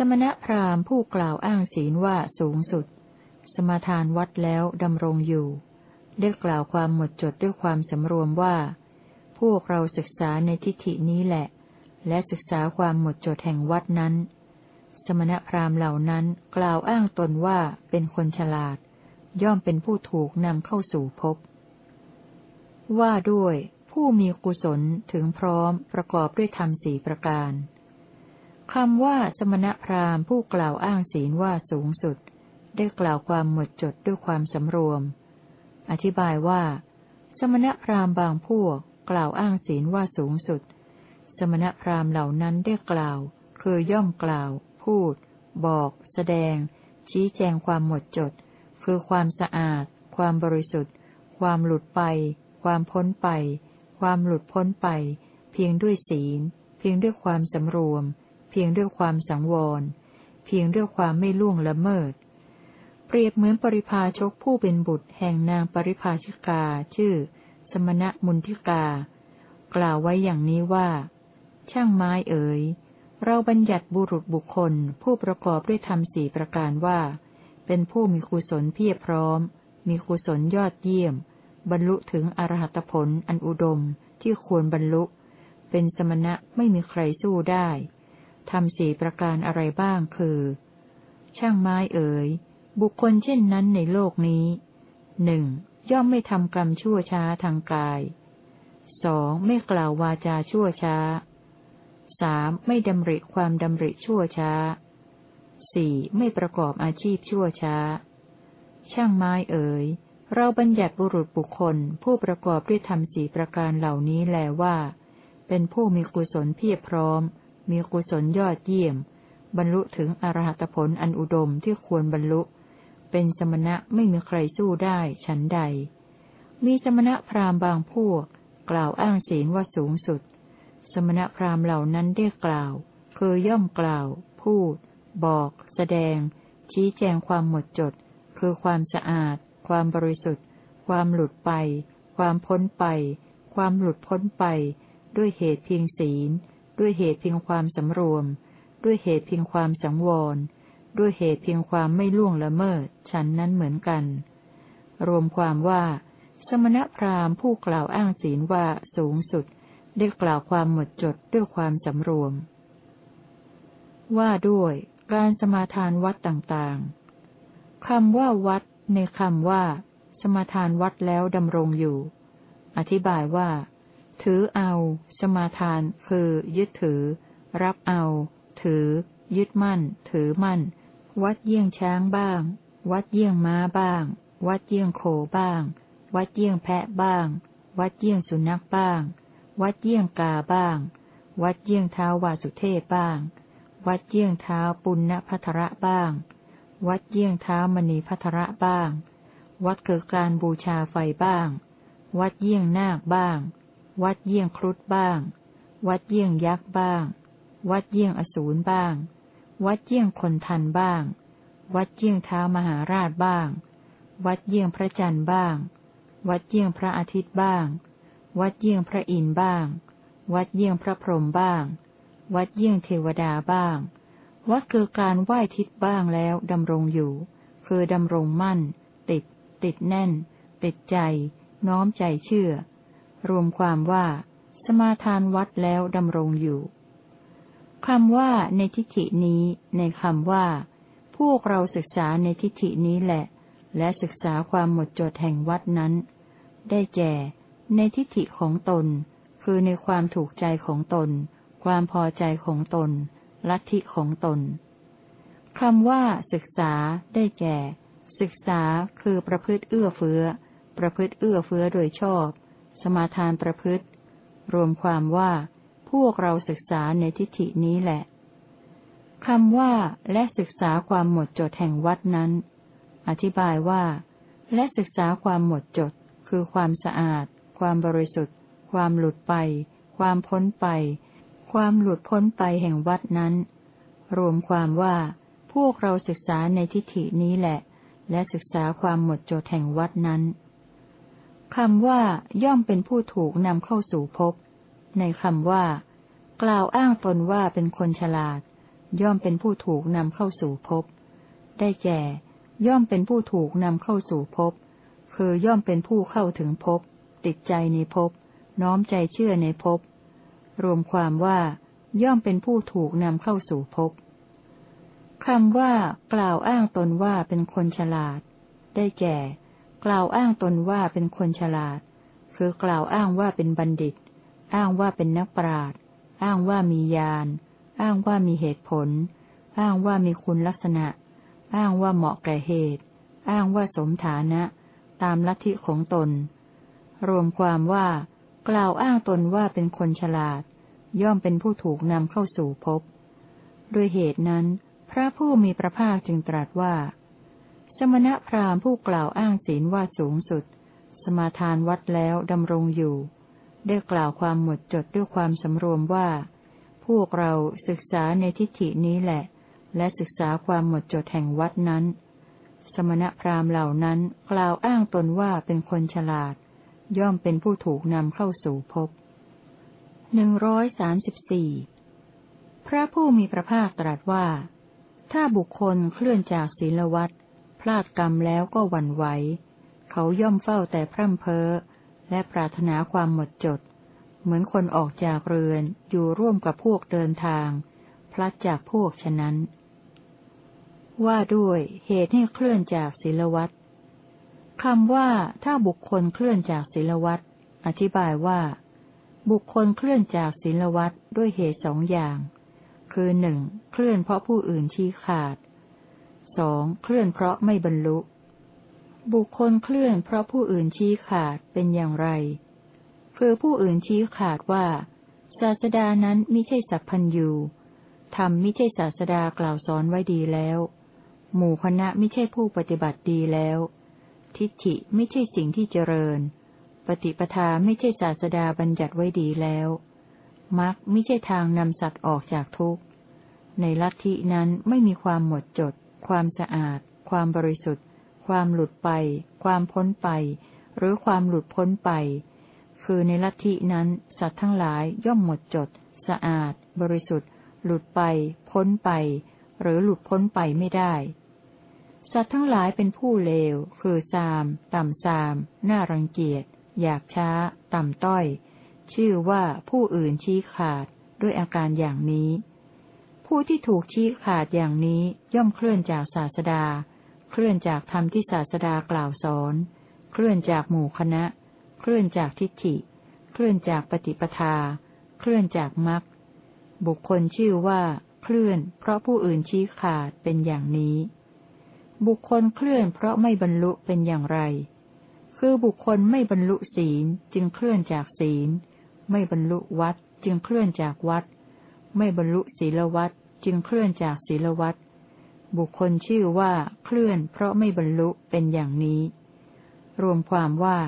สมณพราหมณ์ผู้กล่าวอ้างศีลว่าสูงสุด สมาทานวัดแล้วดำรงอยู่ ได้กล่าวความหมดจดด้วยความสำรวมว่า พวกเราศึกษาในทิฏฐินี้แหละ และศึกษาความหมดจดแห่งวัดนั้น สมณพราหมณ์เหล่านั้นกล่าวอ้างตนว่าเป็นคนฉลาด ย่อมเป็นผู้ถูกนำเข้าสู่ภพ ว่าด้วยผู้มีกุศลถึงพร้อมประกอบด้วยธรรมสี่ประการ คำว่าสมณพราหมณ์ผู้กล่าวอ้างศีลว่าสูงสุด ได้กล่าวความหมดจดด้วยความสำรวม อธิบายว่า สมณพราหมณ์บางพวกกล่าวอ้างศีลว่าสูงสุด สมณพราหมณ์เหล่านั้นได้กล่าว คือย่อมกล่าว พูด บอก แสดง ชี้แจงความหมดจด คือความสะอาด ความบริสุทธิ์ ความหลุดไป ความพ้นไป ความหลุดพ้นไป เพียงด้วยศีล เพียงด้วยความสำรวม เพียงด้วยความสังวร เพียงด้วยความไม่ล่วงละเมิด เปรียบเหมือนปริพาชกผู้เป็นบุตรแห่งนางปริพาชิกาชื่อ สมณะมุนทิกา กล่าวไว้อย่างนี้ว่า ช่างไม้เอ๋ยเราบัญญัติบุรุษบุคคลผู้ประกอบด้วยธรรมสี่ประการว่า เป็นผู้มีกุศลเพียรพร้อม มีกุศลยอดเยี่ยม บรรลุถึงอรหัตผลอันอุดมที่ควรบรรลุ เป็นสมณะไม่มีใครสู้ได้ ทำสี่ประการอะไรบ้างคือ ช่างไม้เอ๋ย บุคคลเช่นนั้นในโลกนี้หนึ่งย่อมไม่ทำกรรมชั่วช้าทางกายสองไม่กล่าววาจาชั่วช้าสามไม่ดำริความดำริชั่วช้าสี่ไม่ประกอบอาชีพชั่วช้า ช่างไม้เอ๋ย เราบัญญัติบุรุษบุคคลผู้ประกอบด้วยธรรมสี่ประการเหล่านี้แลว่า เป็นผู้มีกุศลเพียรพร้อม มีกุศลยอดเยี่ยม บรรลุถึงอรหัตผลอันอุดมที่ควรบรรลุ เป็นสมณะไม่มีใครสู้ได้ฉันใด มีสมณะพราหมณ์บางพวก กล่าวอ้างศีลว่าสูงสุด สมณะพราหมณ์เหล่านั้นได้กล่าวคือย่อมกล่าว พูด บอก แสดง ชี้แจงความหมดจด คือความสะอาด ความบริสุทธิ์ ความหลุดไป ความพ้นไป ความหลุดพ้นไป ด้วยเหตุเพียงศีล ด้วยเหตุเพียงความสำรวม ด้วยเหตุเพียงความสังวร ด้วยเหตุเพียงความไม่ล่วงละเมิด ฉันนั้นเหมือนกัน รวมความว่า สมณพราหมณ์ผู้กล่าวอ้างศีลว่าสูงสุด ได้กล่าวความหมดจดด้วยความสำรวม ว่าด้วยการสมาทานวัดต่างๆ คำว่าวัด ในคำว่า สมาทานวัดแล้วดำรงอยู่ อธิบายว่า ถือเอา สมาทาน คือ ยึดถือ รับเอา ถือ ยึดมั่น ถือมั่น วัดเยี่ยงช้างบ้าง วัดเยี่ยงม้าบ้าง วัดเยี่ยงโคบ้าง วัดเยี่ยงแพะบ้าง วัดเยี่ยงสุนัขบ้าง วัดเยี่ยงกาบ้าง วัดเยี่ยงเท้าวาสุเทพบ้าง วัดเยี่ยงเท้าปุณณพัทระบ้าง วัดเยี่ยงเท้ามณีพัทระบ้าง วัดเกิดการบูชาไฟบ้าง วัดเยี่ยงนาคบ้าง วัดเยี่ยงครุฑบ้าง วัดเยี่ยงยักษ์บ้าง วัดเยี่ยงอสูรบ้าง วัดเยี่ยงคนทันบ้าง วัดเยี่ยงเท้ามหาราชบ้าง วัดเยี่ยงพระจันทร์บ้าง วัดเยี่ยงพระอาทิตย์บ้าง วัดเยี่ยงพระอินทร์บ้าง วัดเยี่ยงพระพรหมบ้าง วัดเยี่ยงเทวดาบ้าง วัดคือการไหว้ทิศบ้างแล้วดำรงอยู่ คือดำรงมั่น ติด ติดแน่น ติดใจ น้อมใจเชื่อ รวมความว่า สมาทานวัดแล้วดำรงอยู่คำว่าในทิฏฐินี้ ในคำว่า พวกเราศึกษาในทิฏฐินี้แหละ และศึกษาความหมดจดแห่งวัดนั้น ได้แก่ ในทิฏฐิของตน คือในความถูกใจของตน ความพอใจของตน ลัทธิของตนคำว่า ศึกษา ได้แก่ ศึกษาคือประพฤติเอื้อเฟื้อ ประพฤติเอื้อเฟื้อโดยชอบ สมาทานประพฤติ รวมความว่าพวกเราศึกษาในทิฏฐินี้แหละคำว่าและศึกษาความหมดจดแห่งวัดนั้น อธิบายว่า และศึกษาความหมดจด คือความสะอาด ความบริสุทธิ์ ความหลุดไป ความพ้นไป ความหลุดพ้นไปแห่งวัดนั้น รวมความว่า พวกเราศึกษาในทิฏฐินี้แหละ และศึกษาความหมดจดแห่งวัดนั้น คำว่าย่อมเป็นผู้ถูกนำเข้าสู่ภพ ในคำว่า กล่าวอ้างตนว่าเป็นคนฉลาด ย่อมเป็นผู้ถูกนำเข้าสู่ภพ ได้แก่ ย่อมเป็นผู้ถูกนำเข้าสู่ภพ คือย่อมเป็นผู้เข้าถึงภพ ติดใจในภพ น้อมใจเชื่อในภพ รวมความว่า ย่อมเป็นผู้ถูกนำเข้าสู่ภพคำว่ากล่าวอ้างตนว่าเป็นคนฉลาด ได้แก่ กล่าวอ้างตนว่าเป็นคนฉลาด คือกล่าวอ้างว่าเป็นบัณฑิต อ้างว่าเป็นนักปราชญ์อ้างว่ามีญาณ อ้างว่ามีเหตุผล อ้างว่ามีคุณลักษณะ อ้างว่าเหมาะแก่เหตุ อ้างว่าสมฐานะ ตามลัทธิของตน รวมความว่า กล่าวอ้างตนว่าเป็นคนฉลาด ย่อมเป็นผู้ถูกนำเข้าสู่ภพด้วยเหตุนั้น พระผู้มีพระภาคจึงตรัสว่า สมณพราหมณ์ผู้กล่าวอ้างศีลว่าสูงสุด สมาทานวัดแล้วดำรงอยู่ ได้กล่าวความหมดจดด้วยความสำรวมว่า พวกเราศึกษาในทิฏฐินี้แหละ และศึกษาความหมดจดแห่งวัดนั้น สมณพราหมณ์เหล่านั้นกล่าวอ้างตนว่าเป็นคนฉลาด ย่อมเป็นผู้ถูกนำเข้าสู่ภพหนึ่งร้อยสามสิบสี่พระผู้มีพระภาคตรัสว่า ถ้าบุคคลเคลื่อนจากศีลวัต พลาดกรรมแล้วก็หวั่นไหว เขาย่อมเฝ้าแต่พร่ำเพ้อ และปรารถนาความหมดจด เหมือนคนออกจากเรือนอยู่ร่วมกับพวกเดินทาง พลัดจากพวกฉะนั้น ว่าด้วยเหตุให้เคลื่อนจากศีลวัตคำว่าถ้าบุคคลเคลื่อนจากศีลวัตอธิบายว่า บุคคลเคลื่อนจากศีลวัตด้วยเหตุสองอย่าง คือหนึ่งเคลื่อนเพราะผู้อื่นชี้ขาด สองเคลื่อนเพราะไม่บรรลุ บุคคลเคลื่อนเพราะผู้อื่นชี้ขาดเป็นอย่างไร คือผู้อื่นชี้ขาดว่า ศาสดานั้นม่ใช่สัพพัญยูทำไม่ใช่ศาสดากล่าวสอนไว้ดีแล้ว หมู่คณะม่ใช่ผู้ปฏิบัติดีแล้ว ทิฏฐิไม่ใช่สิ่งที่เจริญ ปฏิปทาไม่ใช่ศาสดาบัญญัติไว้ดีแล้วมรรคไม่ใช่ทางนำสัตว์ออกจากทุกข์ ในลัทธินั้นไม่มีความหมดจด ความสะอาด ความบริสุทธิ์ ความหลุดไป ความพ้นไป หรือความหลุดพ้นไป คือในลัทธินั้น สัตว์ทั้งหลายย่อมหมดจด สะอาด บริสุทธิ์ หลุดไป พ้นไป หรือหลุดพ้นไปไม่ได้ สัตว์ทั้งหลายเป็นผู้เลว คือซาม ต่ำซาม น่ารังเกียจ อยากช้า ต่ำต้อย ชื่อว่าผู้อื่นชี้ขาด ด้วยอาการอย่างนี้ ผู้ที่ถูกชี้ขาดอย่างนี้ย่อมเคลื่อนจากศาสดา เคลื่อนจากธรรมที่ศาสดากล่าวสอน เคลื่อนจากหมู่คณะ เคลื่อนจากทิฏฐิ เคลื่อนจากปฏิปทา เคลื่อนจากมรรค บุคคลชื่อว่าเคลื่อน เพราะผู้อื่นชี้ขาดเป็นอย่างนี้ บุคคลเคลื่อนเพราะไม่บรรลุเป็นอย่างไร คือบุคคลไม่บรรลุศีลจึงเคลื่อนจากศีล ไม่บรรลุวัดจึงเคลื่อนจากวัด ไม่บรรลุศีลวัด จึงเคลื่อนจากศีลวัดบุคคลชื่อว่าเคลื่อนเพราะไม่บรรลุเป็นอย่างนี้ รวมความว่า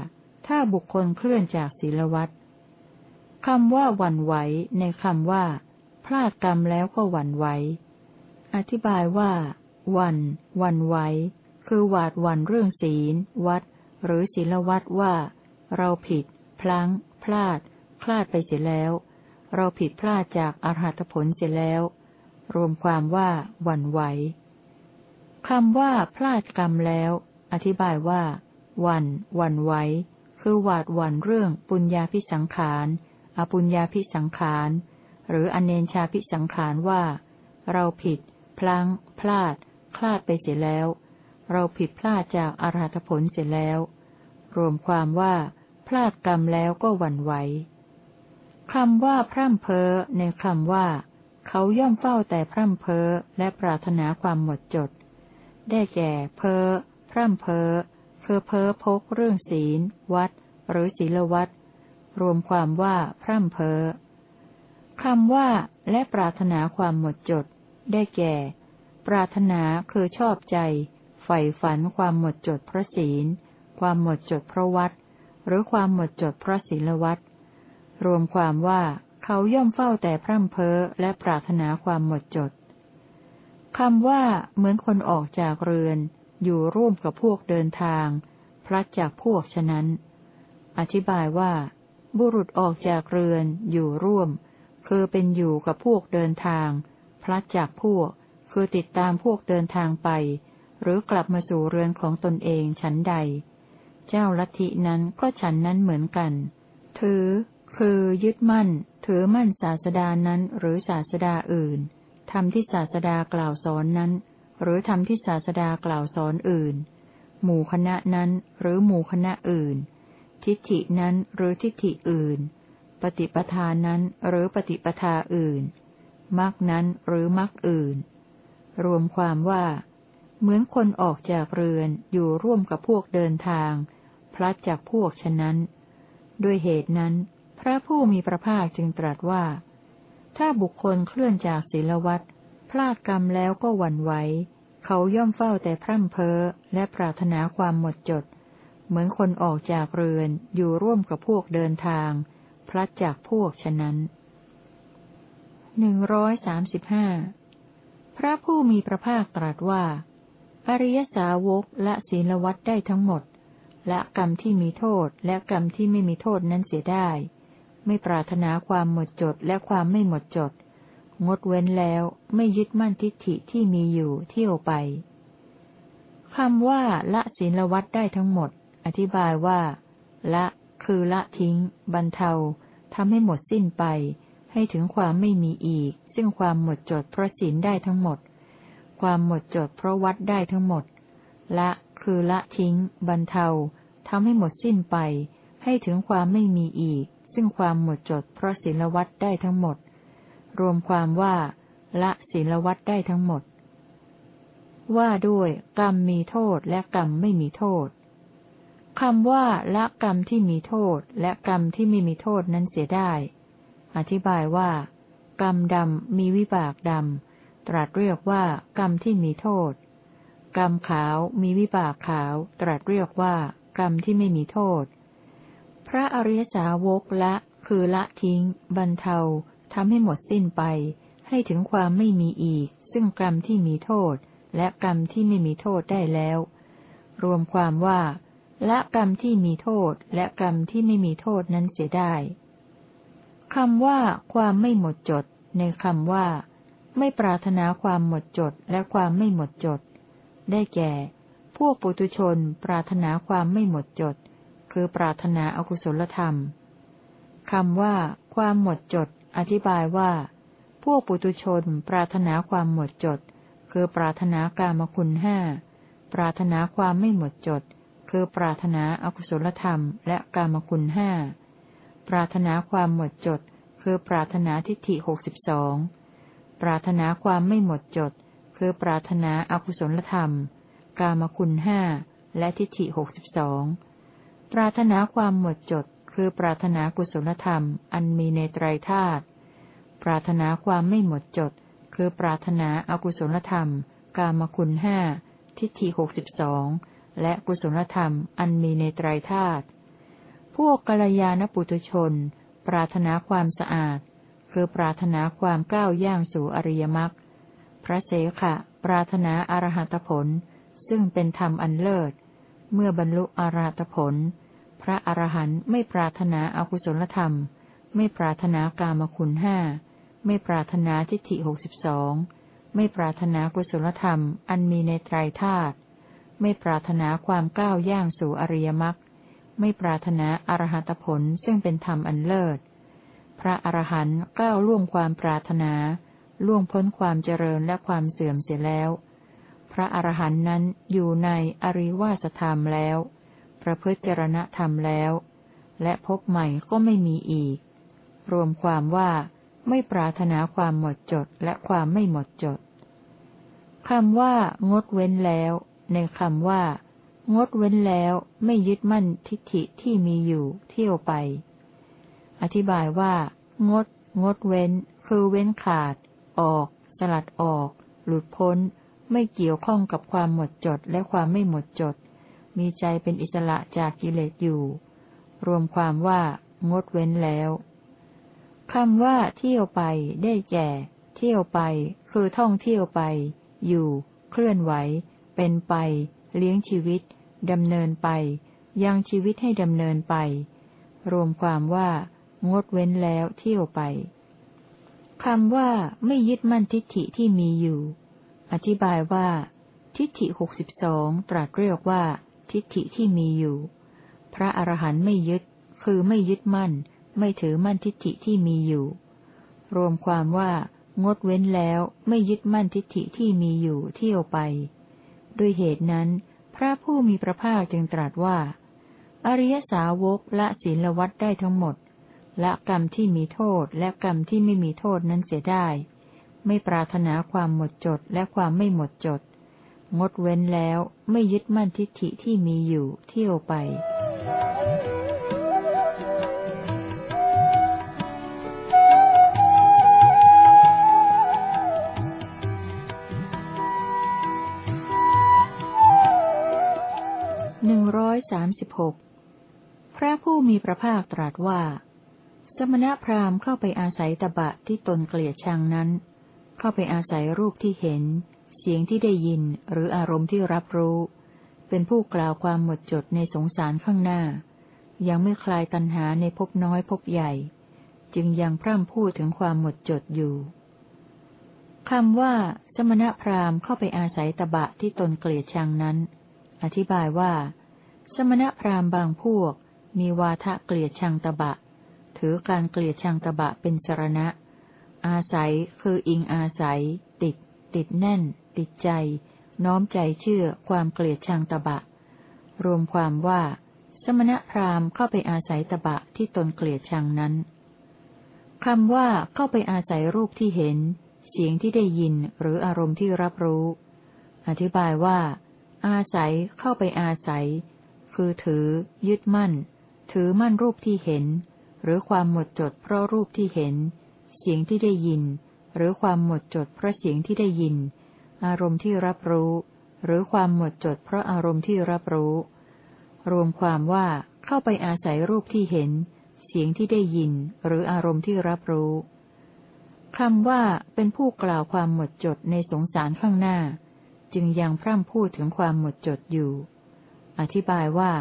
ถ้าบุคคลเคลื่อนจากศีลวัดคำว่าหวั่นไหวในคำว่า พลาดกรรมแล้วก็หวั่นไหว อธิบายว่า วันวันไหว คือหวาดวันเรื่องศีล วัด หรือศีลวัดว่า เราผิด พลั้ง พลาด พลาดไปเสียแล้ว เราผิดพลาดจากอรหัตผลเสียแล้ว รวมความว่าหวั่นไหวคำว่าพลาดกรรมแล้ว อธิบายว่าวันวันไหวคือหวาดหวั่นเรื่องปุญญาพิสังขารอปุญญาพิสังขาร หรืออเนนชาพิสังขารว่า เราผิด พลั้ง พลาด คลาดไปเสียแล้ว เราผิดพลาดจากอรหัตผลเสียแล้ว รวมความว่า พลาดกรรมแล้วก็หวั่นไหวคำว่าพร่ำเพ้อในคำว่า เขาย่อมเฝ้าแต่พร่ำเพ้อและปรารถนาความหมดจด ได้แก่ เพ้อ พร่ำเพ้อคือเพ้อพกเรื่องศีล วัด หรือศีลวัด รวมความว่าพร่ำเพ้อคำว่า และปรารถนาความหมดจด ได้แก่ ปรารถนาคือชอบใจใฝ่ฝันความหมดจดพระศีล ความหมดจดพระวัด หรือความหมดจดพระศีลวัด รวมความว่า เขาย่อมเฝ้าแต่พร่ำเพ้อและปรารถนาความหมดจดคำว่าเหมือนคนออกจากเรือน อยู่ร่วมกับพวกเดินทาง พลัดจากพวกฉะนั้น อธิบายว่า บุรุษออกจากเรือน อยู่ร่วม คือเป็นอยู่กับพวกเดินทาง พลัดจากพวก คือติดตามพวกเดินทางไป หรือกลับมาสู่เรือนของตนเองฉันใด เจ้าลัทธินั้นก็ฉันนั้นเหมือนกัน ถือ คือยึดมั่น ถือมั่นศาสดานั้นหรือศาสดาอื่นทำที่ศาสดากล่าวสอนนั้น หรือทำที่ศาสดากล่าวสอนอื่น หมู่คณะนั้นหรือหมู่คณะอื่น ทิฏฐินั้นหรือทิฏฐิอื่น ปฏิปทานั้นหรือปฏิปทาอื่นมรรคนั้นหรือมรรคอื่น รวมความว่า เหมือนคนออกจากเรือนอยู่ร่วมกับพวกเดินทาง พลัดจากพวกฉะนั้น ด้วยเหตุนั้น พระผู้มีพระภาคจึงตรัสว่า ถ้าบุคคลเคลื่อนจากศีลวัตพลาดกรรมแล้วก็หวั่นไหวเขาย่อมเฝ้าแต่พร่ำเพ้อและปรารถนาความหมดจด เหมือนคนออกจากเรือนอยู่ร่วมกับพวกเดินทาง พลัดจากพวกฉะนั้นหนึ่งร้อยสามสิบห้าพระผู้มีพระภาคตรัสว่า อริยสาวกละศีลวัตได้ทั้งหมด และกรรมที่มีโทษและกรรมที่ไม่มีโทษนั้นเสียได้ ไม่ปรารถนาความหมดจดและความไม่หมดจด งดเว้นแล้วไม่ยึดมั่นทิฏฐิที่มีอยู่เที่ยวไปคำว่าละศีลวัดได้ทั้งหมด อธิบายว่า ละ คือละทิ้ง บรรเทาทำให้หมดสิ้นไป ให้ถึงความไม่มีอีก ซึ่งความหมดจดเพราะศีลได้ทั้งหมด ความหมดจดเพราะวัดได้ทั้งหมด ละ คือละทิ้ง บรรเทาทำให้หมดสิ้นไป ให้ถึงความไม่มีอีก ซึ่งความหมดจดเพราะศีลวัตได้ทั้งหมด รวมความว่า ละศีลวัตได้ทั้งหมด ว่าด้วยกรรมมีโทษและกรรมไม่มีโทษคำว่าละกรรมที่มีโทษและกรรมที่ไม่มีโทษนั้นเสียได้ อธิบายว่า กรรมดำมีวิบากดำ ตรัสเรียกว่ากรรมที่มีโทษ กรรมขาวมีวิบากขาว ตรัสเรียกว่ากรรมที่ไม่มีโทษ พระอริยสาวกละคือละทิ้ง บรรเทาทำให้หมดสิ้นไป ให้ถึงความไม่มีอีก ซึ่งกรรมที่มีโทษ และกรรมที่ไม่มีโทษได้แล้ว รวมความว่าละกรรมที่มีโทษและกรรมที่ไม่มีโทษนั้นเสียได้คำว่า ความไม่หมดจด ในคำว่า ไม่ปรารถนาความหมดจดและความไม่หมดจด ได้แก่ พวกปุตุชนปรารถนาความไม่หมดจด คือปรารถนาอกุศลธรรมคำว่า ความหมดจด อธิบายว่า พวกปุตุชนปรารถนาความหมดจด คือปรารถนากามคุณห้าปรารถนาความไม่หมดจด คือปรารถนาอกุศลธรรม และกามคุณห้าปรารถนาความหมดจด คือปรารถนาทิฏฐิหกสิบสองปรารถนาความไม่หมดจด คือปรารถนาอกุศลธรรม กามคุณห้าและทิฏฐิหกสิบสอง ปรารถนาความหมดจด คือปรารถนากุศลธรรม อันมีในไตรธาตุ ปรารถนาความไม่หมดจด คือปรารถนาอกุศลธรรม กามคุณห้า ทิฏฐิหกสิบสอง และกุศลธรรม อันมีในไตรธาตุ พวกกัลยาณปุตุชน ปรารถนาความสะอาด คือปรารถนาความก้าวย่างสู่อริยมรรค พระเสขะ ปรารถนาอรหัตผล ซึ่งเป็นธรรมอันเลิศ เมื่อบรรลุอรหัตผล พระอรหันต์ไม่ปรารถนาอากุศลธรรม ไม่ปรารถนากามคุณห้า ไม่ปรารถนาทิฏฐิหกสิบสอง ไม่ปรารถนากุศลธรรม อันมีในไตรธาตุ ไม่ปรารถนาความก้าวย่างสู่อริยมรรค ไม่ปรารถนาอรหัตผลซึ่งเป็นธรรมอันเลิศ พระอรหันต์ก้าวล่วงความปรารถนา ล่วงพ้นความเจริญและความเสื่อมเสียแล้ว พระอรหันต์นั้นอยู่ในอริวาสธรรมแล้ว ประพฤติจรณธรรมแล้ว และพบใหม่ก็ไม่มีอีก รวมความว่าไม่ปรารถนาความหมดจดและความไม่หมดจดคำว่างดเว้นแล้ว ในคำว่า งดเว้นแล้วไม่ยึดมั่นทิฏฐิที่มีอยู่เที่ยวไป อธิบายว่า งด งดเว้น คือเว้นขาด ออก สลัดออก หลุดพ้น ไม่เกี่ยวข้องกับความหมดจดและความไม่หมดจด มีใจเป็นอิสระจากกิเลสอยู่ รวมความว่างดเว้นแล้วคำว่า เที่ยวไป ได้แก่ เที่ยวไป คือท่องเที่ยวไป อยู่ เคลื่อนไหว เป็นไป เลี้ยงชีวิตดำเนินไป ยังชีวิตให้ดำเนินไป รวมความว่า งดเว้นแล้วเที่ยวไปคำว่าไม่ยึดมั่นทิฏฐิที่มีอยู่ อธิบายว่า ทิฏฐิหกสิบสองตรัสเรียกว่า ทิฏฐิที่มีอยู่ พระอรหันต์ไม่ยึด คือไม่ยึดมั่น ไม่ถือมั่นทิฏฐิที่มีอยู่ รวมความว่า งดเว้นแล้วไม่ยึดมั่นทิฏฐิที่มีอยู่เที่ยวไป ด้วยเหตุนั้น พระผู้มีพระภาคจึงตรัสว่า อริยสาวกละศีลวัดได้ทั้งหมดละกรรมที่มีโทษและกรรมที่ไม่มีโทษนั้นเสียได้ ไม่ปรารถนาความหมดจดและความไม่หมดจด งดเว้นแล้วไม่ยึดมั่นทิฏฐิที่มีอยู่เที่ยวไป หนึ่งร้อยสามสิบหกพระผู้มีพระภาคตรัสว่า สมณพราหมณ์เข้าไปอาศัยตบะที่ตนเกลียดชังนั้น เข้าไปอาศัยรูปที่เห็น เสียงที่ได้ยินหรืออารมณ์ที่รับรู้ เป็นผู้กล่าวความหมดจดในสงสารข้างหน้า ยังไม่คลายตัณหาในภพน้อยภพใหญ่ จึงยังพร่ำพูดถึงความหมดจดอยู่คำว่า สมณพราหมณ์เข้าไปอาศัยตบะที่ตนเกลียดชังนั้น อธิบายว่า สมณพราหมณ์บางพวก มีวาทะเกลียดชังตบะ ถือการเกลียดชังตบะเป็นสรณะ อาศัยคืออิงอาศัย ติด ติดแน่น ติดใจ น้อมใจเชื่อความเกลียดชังตบะ รวมความว่า สมณพราหมณ์เข้าไปอาศัยตบะที่ตนเกลียดชังนั้นคำว่าเข้าไปอาศัยรูปที่เห็น เสียงที่ได้ยินหรืออารมณ์ที่รับรู้ อธิบายว่า อาศัยเข้าไปอาศัย คือถือ ยึดมั่น ถือมั่นรูปที่เห็น หรือความหมดจดเพราะรูปที่เห็น เสียงที่ได้ยิน หรือความหมดจดเพราะเสียงที่ได้ยิน อารมณ์ที่รับรู้ หรือความหมดจดเพราะอารมณ์ที่รับรู้ รวมความว่าเข้าไปอาศัยรูปที่เห็น เสียงที่ได้ยิน หรืออารมณ์ที่รับรู้คำว่าเป็นผู้กล่าวความหมดจดในสงสารข้างหน้า จึงยังพร่ำพูดถึงความหมดจดอยู่ อธิบายว่า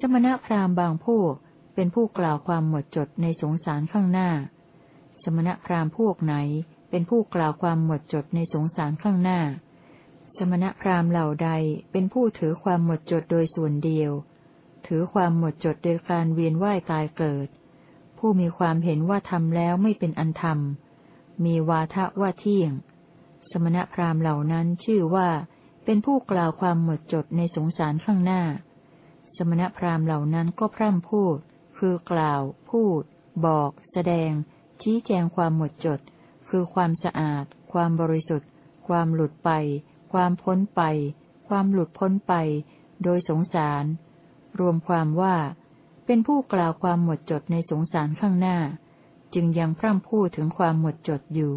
สมณพราหมณ์บางพวกเป็นผู้กล่าวความหมดจดในสงสารข้างหน้า สมณพราหมณ์พวกไหน เป็นผู้กล่าวความหมดจดในสงสารข้างหน้า สมณพราหมณ์เหล่าใดเป็นผู้ถือความหมดจดโดยส่วนเดียว ถือความหมดจดโดยการเวียนว่ายตายเกิด ผู้มีความเห็นว่าทำแล้วไม่เป็นอันธรรม มีวาทะว่าเที่ยง สมณพราหมณ์เหล่านั้นชื่อว่า เป็นผู้กล่าวความหมดจดในสงสารข้างหน้า สมณพราหมณ์เหล่านั้นก็พร่ำพูด คือกล่าว พูด บอก แสดง ชี้แจงความหมดจด คือความสะอาด ความบริสุทธิ์ ความหลุดไป ความพ้นไป ความหลุดพ้นไป โดยสงสาร รวมความว่า เป็นผู้กล่าวความหมดจดในสงสารข้างหน้า จึงยังพร่ำพูดถึงความหมดจดอยู่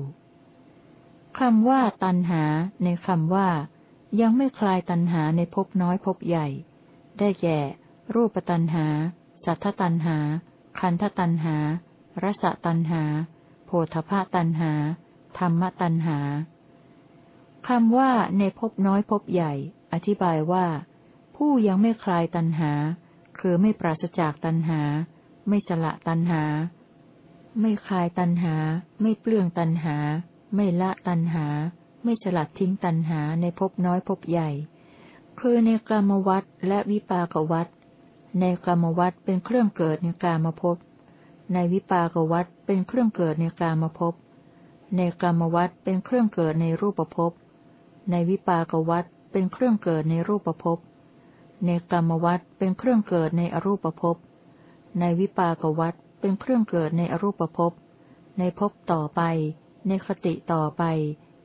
คำว่าตันหา ในคำว่า ยังไม่คลายตันหาในภพน้อยภพใหญ่ ได้แก่ รูปตันหา สัทธตันหา คันธตันหา รสตันหา โพธพะตันหา ธรรมตันหาคำว่าในภพน้อยภพใหญ่ อธิบายว่า ผู้ยังไม่คลายตันหา คือไม่ปราศจากตันหา ไม่สละตันหา ไม่คลายตันหา ไม่เปลื้องตันหา ไม่ละตันหา ไม่สลัดทิ้งตันหาในภพน้อยภพใหญ่ คือในกรรมวัฏและวิปากวัฏในกรรมวัฏเป็นเครื่องเกิดในกามภพ ในวิปากวัฏเป็นเครื่องเกิดในกลามภพ ในกรรมวัฏเป็นเครื่องเกิดในรูปภพ ในวิปากวัฏเป็นเครื่องเกิดในรูปภพ ในกรรมวัฏเป็นเครื่องเกิดในอรูปภพ ในวิปากวัฏเป็นเครื่องเกิดในอรูปภพ ในภพต่อไป ในคติต่อไป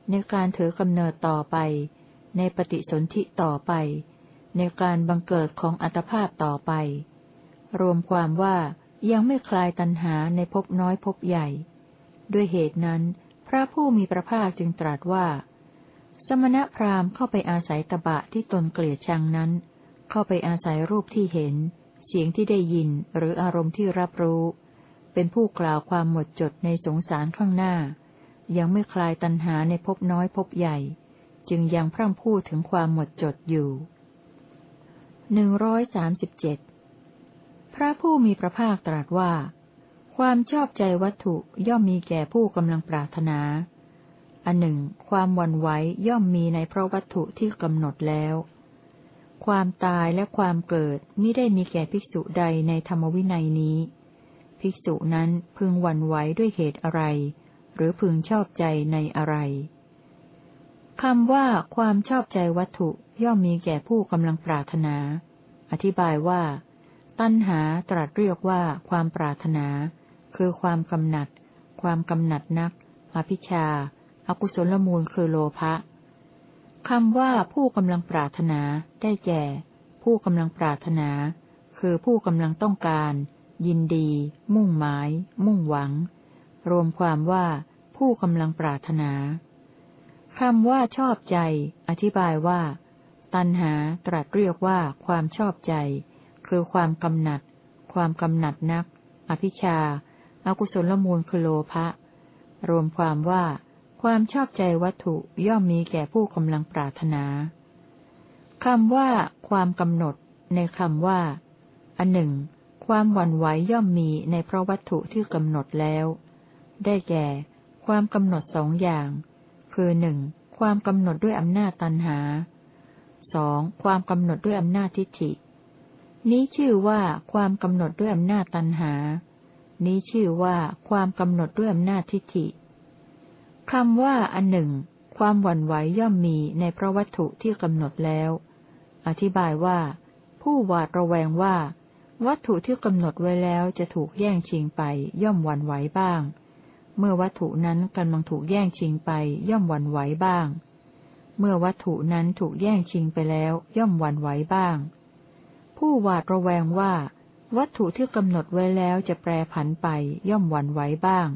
ในการถือกำเนิดต่อไป ในปฏิสนธิต่อไป ในการบังเกิดของอัตภาพต่อไป รวมความว่า ยังไม่คลายตัณหาในภพน้อยภพใหญ่ ด้วยเหตุนั้น พระผู้มีพระภาคจึงตรัสว่า สมณพราหมณ์เข้าไปอาศัยตบะที่ตนเกลียดชังนั้น เข้าไปอาศัยรูปที่เห็น เสียงที่ได้ยินหรืออารมณ์ที่รับรู้ เป็นผู้กล่าวความหมดจดในสงสารข้างหน้า ยังไม่คลายตัณหาในภพน้อยภพใหญ่ จึงยังพร่ำพูดถึงความหมดจดอยู่หนึ่งร้อยสามสิบเจ็ด ระผู้มีพระภาคตรัสว่า ความชอบใจวัตถุย่อมมีแก่ผู้กำลังปรารถนา อันหนึ่ง ความวันไหวย่อมมีในเพราะวัตถุที่กำหนดแล้ว ความตายและความเกิดมิได้มีแก่ภิกษุใดในธรรมวินัยนี้ ภิกษุนั้นพึงวันไหวด้วยเหตุอะไร หรือพึงชอบใจในอะไรคำว่าความชอบใจวัตถุย่อมมีแก่ผู้กำลังปรารถนา อธิบายว่า ตัณหาตรัสเรียกว่าความปรารถนา คือความกำหนัด ความกำหนัดนัก อภิชาอากุศลมูลคือโลภะคำว่าผู้กำลังปรารถนา ได้แก่ ผู้กำลังปรารถนา คือผู้กำลังต้องการ ยินดี มุ่งหมาย มุ่งหวัง รวมความว่า ผู้กำลังปรารถนาคำว่าชอบใจ อธิบายว่า ตัณหาตรัสเรียกว่าความชอบใจ คือความกำหนัด ความกำหนัดนัก อภิชาอากุศลมูลคือโลภะ รวมความว่า ความชอบใจวัตถุย่อมมีแก่ผู้กำลังปรารถนาคำว่า ความกำหนด ในคำว่า อันหนึ่ง ความหวั่นไหวย่อมมีในเพราะวัตถุที่กำหนดแล้ว ได้แก่ ความกำหนดสองอย่าง คือหนึ่งความกำหนดด้วยอำนาจตันหาสองความกำหนดด้วยอำนาจทิฏฐิ นี้ชื่อว่าความกำหนดด้วยอำนาจตันหา นี้ชื่อว่าความกำหนดด้วยอำนาจทิฏฐิคำว่าอันหนึ่ง ความหวั่นไหวย่อมมีในพระวัตถุที่กำหนดแล้ว อธิบายว่า ผู้หวาดระแวงว่า วัตถุที่กำหนดไว้แล้วจะถูกแย่งชิงไปย่อมหวั่นไหวบ้าง เมื่อวัตถุนั้นกำลังถูกแย่งชิงไปย่อมหวั่นไหวบ้าง เมื่อวัตถุนั้นถูกแย่งชิงไปแล้วย่อมหวั่นไหวบ้าง ผู้หวาดระแวงว่า วัตถุที่กำหนดไว้แล้วจะแปรผันไปย่อมหวั่นไหวบ้าง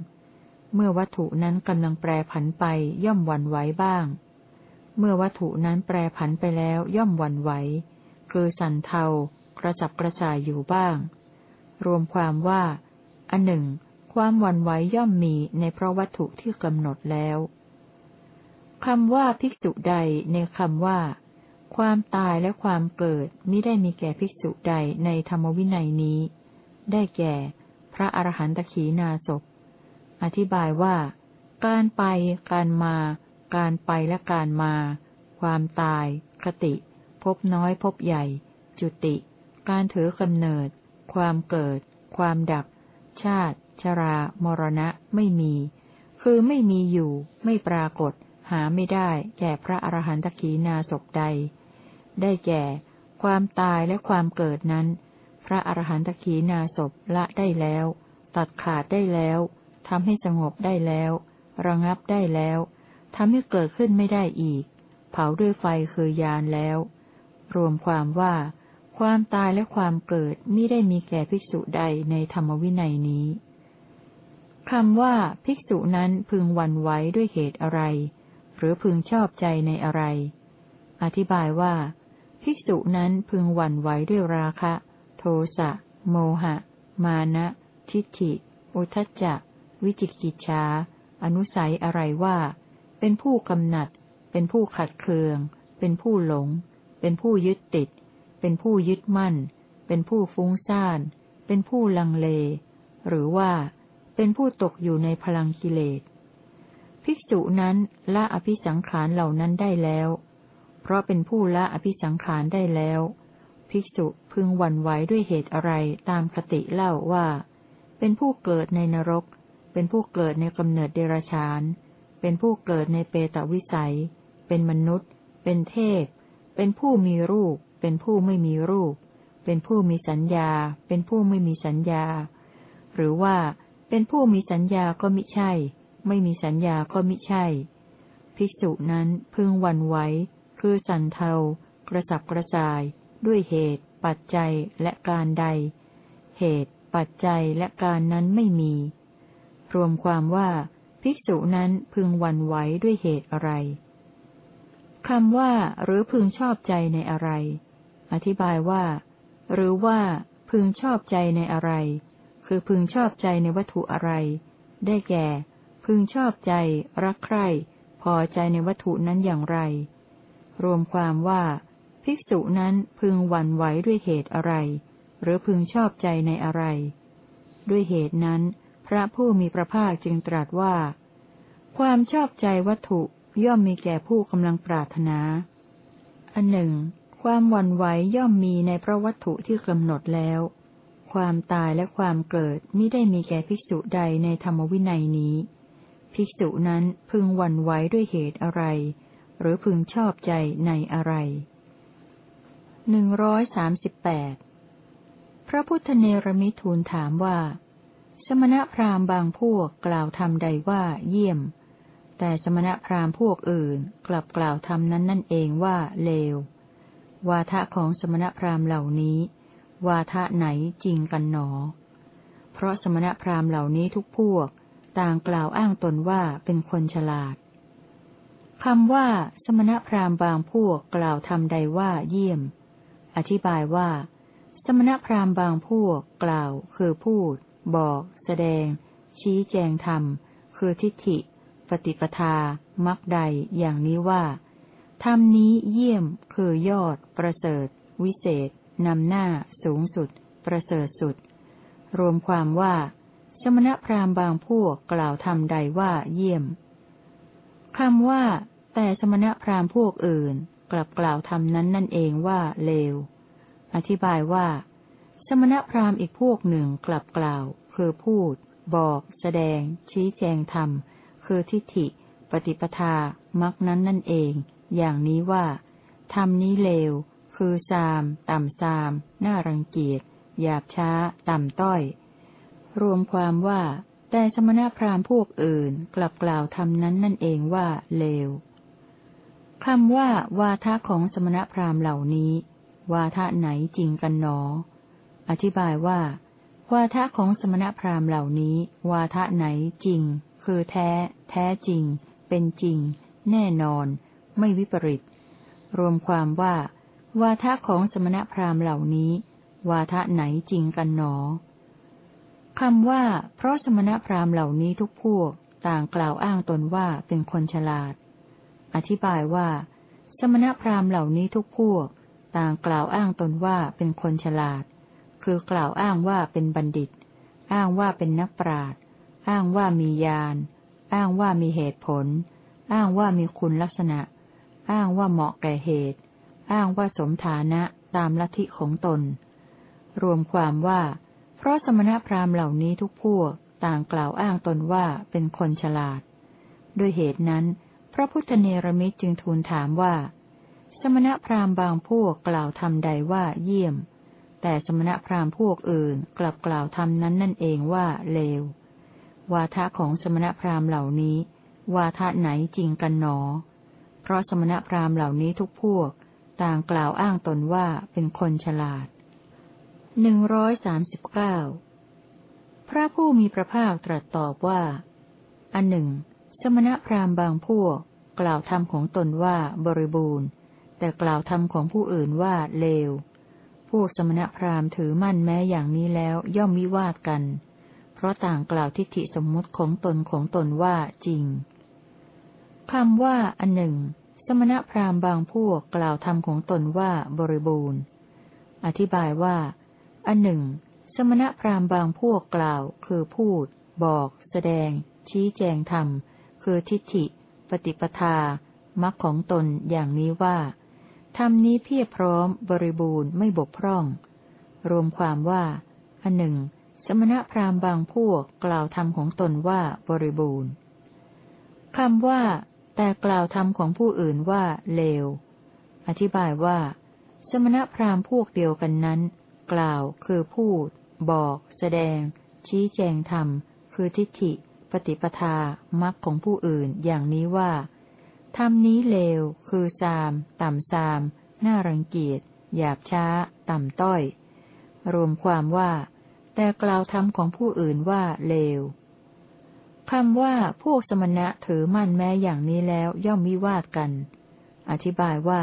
เมื่อวัตถุนั้นกำลังแปรผันไปย่อมหวั่นไหวบ้าง เมื่อวัตถุนั้นแปรผันไปแล้วย่อมหวั่นไหว คือสันเทากระจับกระจายอยู่บ้าง รวมความว่า อันหนึ่ง ความหวั่นไหวย่อมมีในเพราะวัตถุที่กำหนดแล้วคำว่าภิกษุใดในคำว่า ความตายและความเกิดมิได้มีแก่ภิกษุใดในธรรมวินัยนี้ ได้แก่ พระอรหันตขีนาศพอธิบายว่า การไป การมา การไปและการมา ความตาย คติ พบน้อยพบใหญ่ จุติ การถือกำเนิด ความเกิด ความดับ ชาติ ชรา มรณะ ไม่มี คือไม่มีอยู่ ไม่ปรากฏ หาไม่ได้ แก่พระอรหันตขีนาศใด ได้แก่ ความตายและความเกิดนั้น พระอรหันตขีนาศละได้แล้ว ตัดขาดได้แล้วทำให้สงบได้แล้ว ระงับได้แล้วทำให้เกิดขึ้นไม่ได้อีก เผาด้วยไฟคือยานแล้ว รวมความว่า ความตายและความเกิดมิได้มีแก่ภิกษุใดในธรรมวินัยนี้คำว่าภิกษุนั้นพึงวันไหวด้วยเหตุอะไร หรือพึงชอบใจในอะไร อธิบายว่า ภิกษุนั้นพึงหวั่นไหวด้วยราคะ โทสะ โมหะ มานะ ทิฏฐิ อุทจจะ วิจิกิจฉาอนุสัยอะไรว่า เป็นผู้กำหนัด เป็นผู้ขัดเคือง เป็นผู้หลง เป็นผู้ยึดติด เป็นผู้ยึดมั่น เป็นผู้ฟุ้งซ่าน เป็นผู้ลังเล หรือว่า เป็นผู้ตกอยู่ในพลังกิเลส ภิกษุนั้นละอภิสังขารเหล่านั้นได้แล้ว เพราะเป็นผู้ละอภิสังขารได้แล้ว ภิกษุพึงหวั่นไหวด้วยเหตุอะไรตามคติเล่าว่า เป็นผู้เกิดในนรก เป็นผู้เกิดในกำเนิดเดรัจฉาน เป็นผู้เกิดในเปตวิสัย เป็นมนุษย์ เป็นเทพ เป็นผู้มีรูป เป็นผู้ไม่มีรูป เป็นผู้มีสัญญา เป็นผู้ไม่มีสัญญา หรือว่าเป็นผู้มีสัญญาก็มิใช่ ไม่มีสัญญาก็มิใช่ ภิกษุนั้นพึงวันไหว คือสันเทากระสับกระส่าย ด้วยเหตุ ปัจจัยและการใด เหตุ ปัจจัยและการนั้นไม่มี รวมความว่า ภิกษุนั้นพึงวันไหวด้วยเหตุอะไรคำว่า หรือพึงชอบใจในอะไร อธิบายว่า หรือว่า พึงชอบใจในอะไร คือพึงชอบใจในวัตถุอะไร ได้แก่ พึงชอบใจ รักใคร่ พอใจในวัตถุนั้นอย่างไร รวมความว่า ภิกษุนั้นพึงหวั่นไหวด้วยเหตุอะไร หรือพึงชอบใจในอะไร ด้วยเหตุนั้น พระผู้มีพระภาคจึงตรัสว่า ความชอบใจวัตถุย่อมมีแก่ผู้กำลังปรารถนา อันหนึ่ง ความวันไหวย่อมมีในพระวัตถุที่กำหนดแล้ว ความตายและความเกิดมิได้มีแก่ภิกษุใดในธรรมวินัยนี้ ภิกษุนั้นพึงวันไหวด้วยเหตุอะไร หรือพึงชอบใจในอะไรหนึ่งร้อยสามสิบแปดพระพุทธเนรมิทูลถามว่า สมณพราหมณ์บางพวกกล่าวธรรมใดว่าเยี่ยม แต่สมณพราหมณ์พวกอื่นกลับกล่าวธรรมนั้นนั่นเองว่าเลว วาทะของสมณพราหมณ์เหล่านี้ วาทะไหนจริงกันหนอ เพราะสมณพราหมณ์เหล่านี้ทุกพวก ต่างกล่าวอ้างตนว่าเป็นคนฉลาด คำว่า สมณพราหมณ์บางพวกกล่าวธรรมใดว่าเยี่ยม อธิบายว่า สมณพราหมณ์บางพวกกล่าว คือพูด บอก แสดง ชี้แจงธรรม คือทิฏฐิ ปฏิปทา มักใด อย่างนี้ว่าธรรมนี้เยี่ยม คือยอด ประเสริฐ วิเศษนำหน้า สูงสุด ประเสริฐสุด รวมความว่า สมณพราหมณ์บางพวกกล่าวธรรมใดว่าเยี่ยมคำว่า แต่สมณพราหมณ์พวกอื่น กลับกล่าวธรรมนั้นนั่นเองว่าเลว อธิบายว่า สมณพราหมณ์อีกพวกหนึ่งกลับกล่าว คือพูด บอก แสดง ชี้แจงธรรม คือทิฏฐิ ปฏิปทามักนั้นนั่นเอง อย่างนี้ว่าธรรมนี้เลว คือซาม ต่ำซาม น่ารังเกียจหยาบช้า ต่ำต้อย รวมความว่า แต่สมณพราหมณ์พวกอื่น กลับกล่าวธรรมนั้นนั่นเองว่าเลว คำว่าวาทะของสมณพราหมณ์เหล่านี้ วาทะไหนจริงกันหนอ อธิบายว่า วาทะของสมณพราหมณ์เหล่านี้ วาทะไหนจริง คือแท้ แท้จริง เป็นจริง แน่นอน ไม่วิปริต รวมความว่า วาทะของสมณพราหมณ์เหล่านี้ วาทะไหนจริงกันหนอคำว่า เพราะสมณพราหมณ์เหล่านี้ทุกพวกต่างกล่าวอ้างตนว่าเป็นคนฉลาด อธิบายว่า สมณพราหมณ์เหล่านี้ทุกพวก ต่างกล่าวอ้างตนว่าเป็นคนฉลาด คือกล่าวอ้างว่าเป็นบัณฑิต อ้างว่าเป็นนักปราชญ์อ้างว่ามีญาณ อ้างว่ามีเหตุผล อ้างว่ามีคุณลักษณะ อ้างว่าเหมาะแก่เหตุ อ้างว่าสมฐานะตามลัทธิของตน รวมความว่า เพราะสมณพราหมณ์เหล่านี้ทุกพวกต่างกล่าวอ้างตนว่าเป็นคนฉลาด ด้วยเหตุนั้น พระพุทธเนรมิตจึงทูลถามว่า สมณพราหมณ์บางพวกกล่าวทำใดว่าเยี่ยม แต่สมณพราหมณ์พวกอื่นกลับกล่าวทำนั้นนั่นเองว่าเลว วาทะของสมณพราหมณ์เหล่านี้ วาทะไหนจริงกันหนอ เพราะสมณพราหมณ์เหล่านี้ทุกพวก ต่างกล่าวอ้างตนว่าเป็นคนฉลาดหนึ่งร้อยสามสิบเก้าพระผู้มีพระภาคตรัสตอบว่า อันหนึ่ง สมณพราหมณ์บางพวก กล่าวธรรมของตนว่าบริบูรณ์ แต่กล่าวธรรมของผู้อื่นว่าเลว พวกสมณพราหมณ์ถือมั่นแม้อย่างนี้แล้วย่อมวิวาทกัน เพราะต่างกล่าวทิฏฐิสมมติของตนของตนว่าจริงคำว่าอันหนึ่ง สมณพราหมณ์บางพวกกล่าวธรรมของตนว่าบริบูรณ์ อธิบายว่า อันหนึ่ง สมณพราหมณ์บางพวกกล่าว คือพูด บอก แสดง ชี้แจงธรรม คือทิฏฐิ ปฏิปทามักของตนอย่างนี้ว่าธรรมนี้เพียบพร้อมบริบูรณ์ไม่บกพร่อง รวมความว่าอันหนึ่ง สมณพราหมณ์บางพวกกล่าวธรรมของตนว่าบริบูรณ์คำว่า แต่กล่าวธรรมของผู้อื่นว่าเลว อธิบายว่า สมณพราหมณ์พวกเดียวกันนั้น กล่าวคือพูด บอก แสดง ชี้แจงธรรม คือทิฏฐิ ปฏิปทามักของผู้อื่นอย่างนี้ว่าธรรมนี้เลว คือซาม ต่ำซาม น่ารังเกียจ หยาบช้า ต่ำต้อย รวมความว่า แต่กล่าวธรรมของผู้อื่นว่าเลวคำว่าพวกสมณะถือมั่นแม้อย่างนี้แล้วย่อมวิวาทกัน อธิบายว่า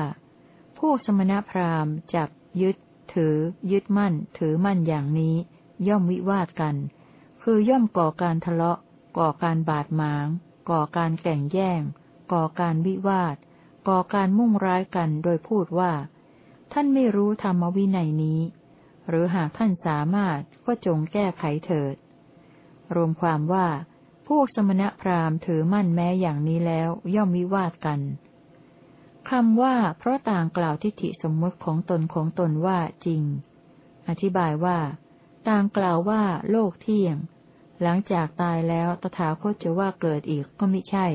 พวกสมณะพราหมณ์จับยึด ถือ ยึดมั่น ถือมั่นอย่างนี้ ย่อมวิวาทกัน คือย่อมก่อการทะเลาะ ก่อการบาดหมาง ก่อการแก่งแย่ง ก่อการวิวาท ก่อการมุ่งร้ายกันโดยพูดว่า ท่านไม่รู้ธรรมวินัยนี้ หรือหากท่านสามารถก็จงแก้ไขเถิด รวมความว่า พวกสมณพราหมณ์ถือมั่นแม้อย่างนี้แล้วย่อมวิวาทกันคำว่าเพราะต่างกล่าวทิฏฐิสมมติของตนของตนว่าจริง อธิบายว่า ต่างกล่าวว่าโลกเที่ยง หลังจากตายแล้วตถาคตจะว่าเกิดอีกก็ไม่ใช่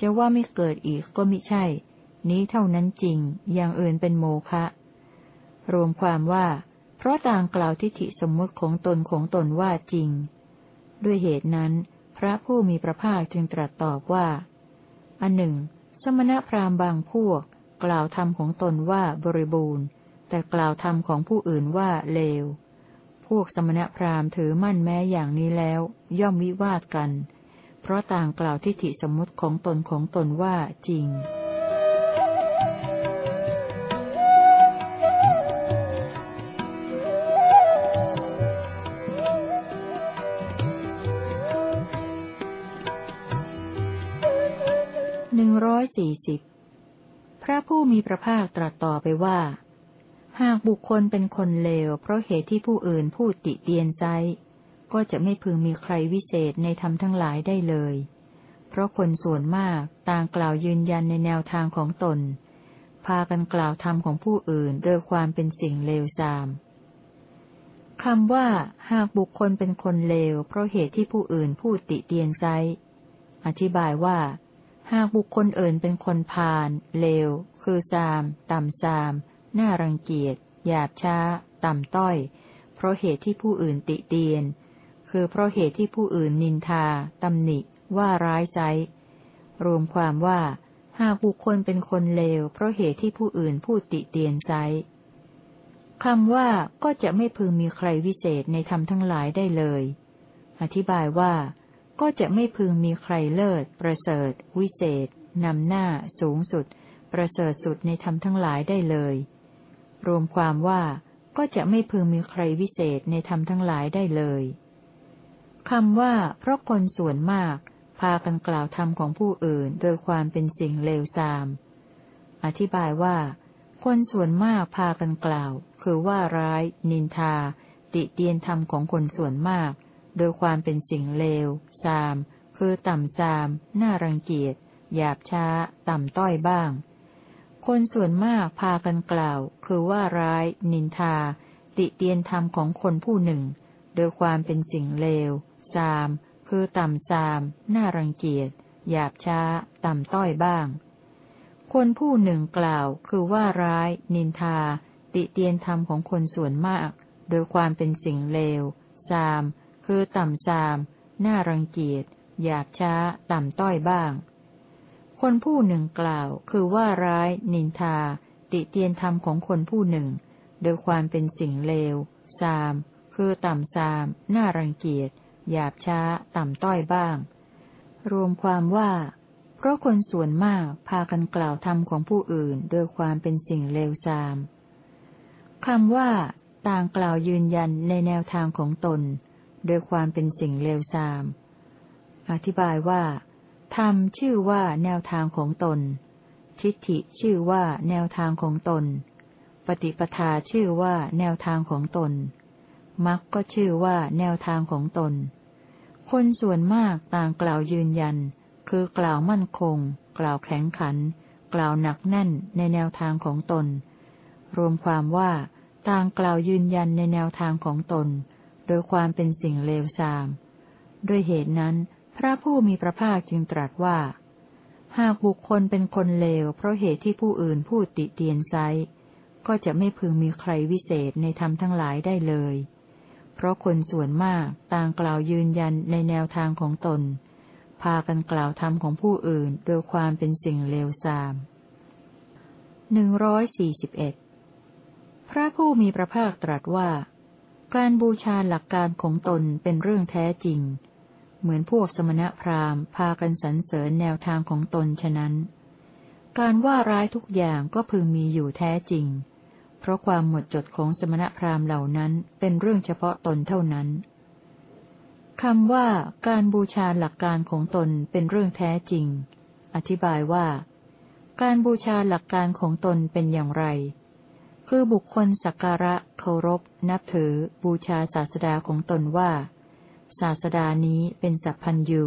จะว่าไม่เกิดอีกก็ไม่ใช่ นี้เท่านั้นจริง อย่างอื่นเป็นโมฆะ รวมความว่า เพราะต่างกล่าวทิฏฐิสมมติของตนของตนว่าจริง ด้วยเหตุนั้น พระผู้มีพระภาคจึงตรัสตอบว่า อันหนึ่ง สมณพราหมณ์บางพวก กล่าวธรรมของตนว่าบริบูรณ์ แต่กล่าวธรรมของผู้อื่นว่าเลว พวกสมณพราหมณ์ถือมั่นแม้อย่างนี้แล้ว ย่อมวิวาทกัน เพราะต่างกล่าวทิฏฐิสมมติของตนของตนว่าจริงร้อยสี่สิบพระผู้มีพระภาคตรัสต่อไปว่า หากบุคคลเป็นคนเลว เพราะเหตุที่ผู้อื่นพูดติเตียนไซก็จะไม่พึงมีใครวิเศษในธรรมทั้งหลายได้เลย เพราะคนส่วนมากต่างกล่าวยืนยันในแนวทางของตน พากันกล่าวธรรมของผู้อื่นโดยความเป็นสิ่งเลวทรามคำว่า หากบุคคลเป็นคนเลว เพราะเหตุที่ผู้อื่นพูดติเตียนไซอธิบายว่า หากบุคคลอื่นเป็นคนพาลเลว คือซาม ต่ำซาม น่ารังเกียจ หยาบช้า ต่ำต้อย เพราะเหตุที่ผู้อื่นติเตียน คือเพราะเหตุที่ผู้อื่นนินทาตำหนิ ว่าร้ายใจ รวมความว่า หากบุคคลเป็นคนเลว เพราะเหตุที่ผู้อื่นพูดติเตียนใจคำว่าก็จะไม่พึงมีใครวิเศษในธรรมทั้งหลายได้เลย อธิบายว่า ก็จะไม่พึงมีใครเลิศ ประเสริฐ วิเศษนำหน้า สูงสุด ประเสริฐสุดในธรรมทั้งหลายได้เลย รวมความว่าก็จะไม่พึงมีใครวิเศษในธรรมทั้งหลายได้เลยคำว่า เพราะคนส่วนมาก พากันกล่าวธรรมของผู้อื่น โดยความเป็นสิ่งเลวทราม อธิบายว่า คนส่วนมากพากันกล่าว คือว่าร้าย นินทา ติเตียนธรรมของคนส่วนมาก โดยความเป็นสิ่งเลวซาม คือต่ำซาม น่ารังเกียจหยาบช้า ต่ำต้อยบ้าง คนส่วนมากพากันกล่าว คือว่าร้าย นินทา ติเตียนธรรมของคนผู้หนึ่ง โดยความเป็นสิ่งเลวซาม คือต่ำซาม น่ารังเกียจ หยาบช้า ต่ำต้อยบ้าง คนผู้หนึ่งกล่าว คือว่าร้าย นินทา ติเตียนธรรมของคนส่วนมาก โดยความเป็นสิ่งเลวซาม คือต่ำซาม น่ารังเกียจ หยาบช้า ต่ำต้อยบ้าง คนผู้หนึ่งกล่าว คือว่าร้าย นินทา ติเตียนธรรมของคนผู้หนึ่ง โดยความเป็นสิ่งเลวซาม คือต่ำซาม น่ารังเกียจ หยาบช้า ต่ำต้อยบ้าง รวมความว่า เพราะคนส่วนมากพากันกล่าวธรรมของผู้อื่น โดยความเป็นสิ่งเลวทรามคำว่า ต่างกล่าวยืนยันในแนวทางของตน โดยความเป็นสิ่งเลวทราม อธิบายว่า ธรรมชื่อว่าแนวทางของตน ทิฏฐิชื่อว่าแนวทางของตน ปฏิปทาชื่อว่าแนวทางของตนมรรคก็ชื่อว่าแนวทางของตน คนส่วนมากต่างกล่าวยืนยัน คือกล่าวมั่นคง กล่าวแข็งขัน กล่าวหนักแน่นในแนวทางของตน รวมความว่าต่างกล่าวยืนยันในแนวทางของตน โดยความเป็นสิ่งเลวทราม ด้วยเหตุนั้น พระผู้มีพระภาคจึงตรัสว่า หากบุคคลเป็นคนเลว เพราะเหตุที่ผู้อื่นพูดติเตียนไซก็จะไม่พึงมีใครวิเศษในธรรมทั้งหลายได้เลย เพราะคนส่วนมากต่างกล่าวยืนยันในแนวทางของตน พากันกล่าวธรรมของผู้อื่นโดยความเป็นสิ่งเลวทรามหนึ่งร้อยสี่สิบเอ็ดพระผู้มีพระภาคตรัสว่า การบูชาหลักการของตนเป็นเรื่องแท้จริง เหมือนพวกสมณพราหมณ์ พากันสรรเสริญแนวทางของตนฉะนั้น การว่าร้ายทุกอย่างก็พึงมีอยู่แท้จริง เพราะความหมดจดของสมณพราหมณ์เหล่านั้นเป็นเรื่องเฉพาะตนเท่านั้นคำว่าการบูชาหลักการของตนเป็นเรื่องแท้จริง อธิบายว่า การบูชาหลักการของตนเป็นอย่างไร คือบุคคลสักการะเคารพ นับถือ บูชาศาสดาของตนว่า ศาสดานี้เป็นสัพพันยู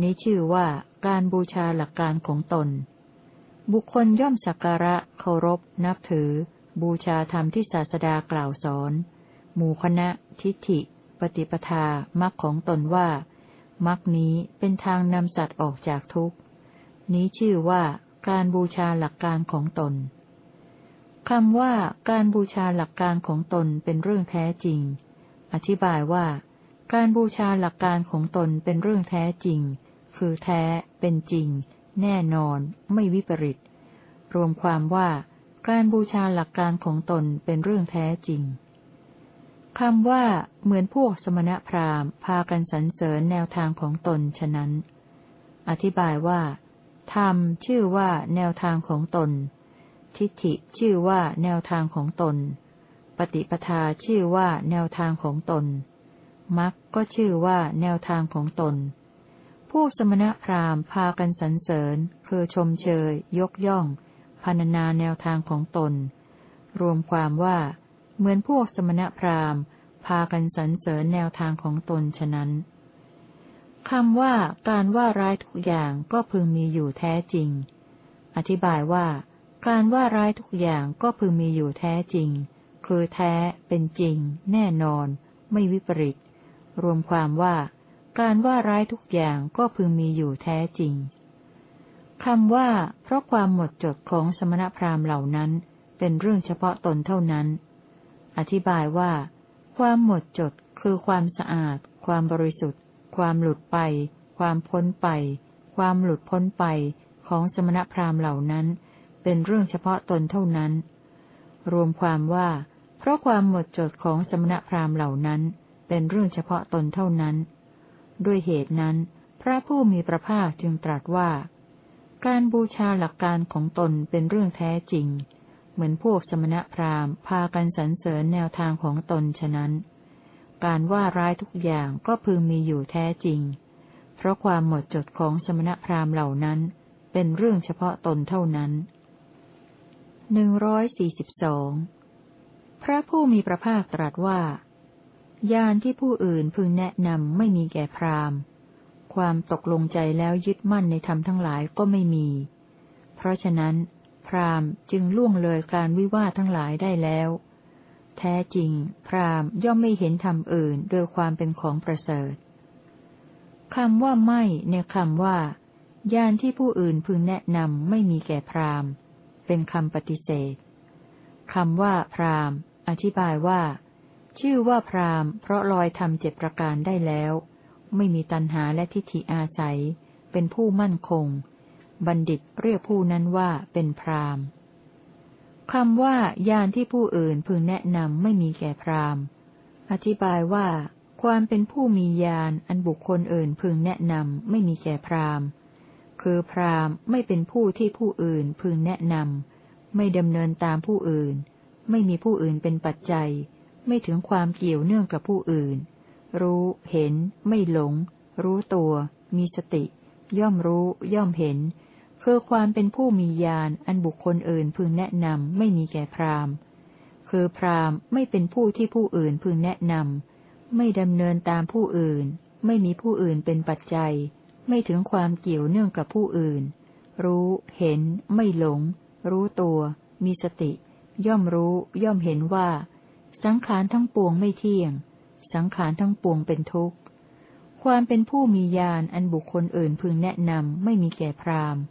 นี้ชื่อว่าการบูชาหลักการของตน บุคคลย่อมสักการะเคารพ นับถือ บูชาธรรมที่ศาสดากล่าวสอน หมู่คณะ ทิฏฐิ ปฏิปทามรรคของตนว่ามรรคนี้เป็นทางนำสัตว์ออกจากทุกข์ นี้ชื่อว่าการบูชาหลักการของตนคำว่าการบูชาหลักการของตนเป็นเรื่องแท้จริง อธิบายว่า การบูชาหลักการของตนเป็นเรื่องแท้จริง คือแท้ เป็นจริง แน่นอน ไม่วิปริต รวมความว่า การบูชาหลักการของตนเป็นเรื่องแท้จริงคำว่า เหมือนพวกสมณพราหมณ์ พากันสรรเสริญแนวทางของตนฉะนั้น อธิบายว่า ธรรมชื่อว่าแนวทางของตน ทิฏฐิชื่อว่าแนวทางของตน ปฏิปทาชื่อว่าแนวทางของตน มรรคก็ชื่อว่าแนวทางของตนพวกสมณพราหมณ์พากันสรรเสริญ คือชมเชย ยกย่องพรรณนาแนวทางของตน รวมความว่า เหมือนพวกสมณพราหมณ์ พากันสรรเสริญแนวทางของตนฉะนั้นคำว่าการว่าร้ายทุกอย่างก็พึงมีอยู่แท้จริง อธิบายว่า การว่าร้ายทุกอย่างก็พึงมีอยู่แท้จริง คือแท้ เป็นจริง แน่นอน ไม่วิปริต รวมความว่าการว่าร้ายทุกอย่างก็พึงมีอยู่แท้จริงคำว่า เพราะความหมดจดของสมณพราหมณ์เหล่านั้น เป็นเรื่องเฉพาะตนเท่านั้น อธิบายว่า ความหมดจดคือความสะอาด ความบริสุทธิ์ ความหลุดไป ความพ้นไป ความหลุดพ้นไปของสมณพราหมณ์เหล่านั้น เป็นเรื่องเฉพาะตนเท่านั้น รวมความว่า เพราะความหมดจดของสมณพราหมณ์เหล่านั้น เป็นเรื่องเฉพาะตนเท่านั้น ด้วยเหตุนั้น พระผู้มีพระภาคจึงตรัสว่า การบูชาหลักการของตนเป็นเรื่องแท้จริง เหมือนพวกสมณพราหมณ์พากันสรรเสริญแนวทางของตนฉะนั้น การว่าร้ายทุกอย่างก็พึงมีอยู่แท้จริง เพราะความหมดจดของสมณพราหมณ์เหล่านั้น เป็นเรื่องเฉพาะตนเท่านั้นหนึ่งร้อยสี่สิบสองพระผู้มีพระภาคตรัสว่า ยานที่ผู้อื่นพึงแนะนำไม่มีแก่พราหมณ์ ความตกลงใจแล้วยึดมั่นในธรรมทั้งหลายก็ไม่มี เพราะฉะนั้น พราหมณ์จึงล่วงเลยการวิวาททั้งหลายได้แล้ว แท้จริง พราหมณ์ย่อมไม่เห็นธรรมอื่นโดยความเป็นของประเสริฐคำว่าไม่ในคำว่าญาณที่ผู้อื่นพึงแนะนำไม่มีแก่พราหมณ์ เป็นคำปฏิเสธคำว่าพราหมณ์ อธิบายว่า ชื่อว่าพราหมณ์เพราะลอยทำเจ็ดประการได้แล้ว ไม่มีตัณหาและทิฏฐิอาศัย เป็นผู้มั่นคง บัณฑิตเรียกผู้นั้นว่าเป็นพราหมณ์คำว่ายานที่ผู้อื่นพึงแนะนำไม่มีแก่พราหมณ์ อธิบายว่า ความเป็นผู้มียานอันบุคคลอื่นพึงแนะนำไม่มีแก่พราหมณ์ คือพราหมณ์ไม่เป็นผู้ที่ผู้อื่นพึงแนะนำไม่ดำเนินตามผู้อื่น ไม่มีผู้อื่นเป็นปัจจัย ไม่ถึงความเกี่ยวเนื่องกับผู้อื่น รู้ เห็น ไม่หลง รู้ตัว มีสติ ย่อมรู้ ย่อมเห็นคือความเป็นผู้มีญาณอันบุคคลอื่นพึงแนะนำไม่มีแก่พราหมณ์ คือพราหมณ์ไม่เป็นผู้ที่ผู้อื่นพึงแนะนำไม่ดำเนินตามผู้อื่น ไม่มีผู้อื่นเป็นปัจจัย ไม่ถึงความเกี่ยวเนื่องกับผู้อื่น รู้ เห็น ไม่หลง รู้ตัว มีสติ ย่อมรู้ ย่อมเห็นว่า สังขารทั้งปวงไม่เที่ยง สังขารทั้งปวงเป็นทุกข์ ความเป็นผู้มีญาณอันบุคคลอื่นพึงแนะนำไม่มีแก่พราหมณ์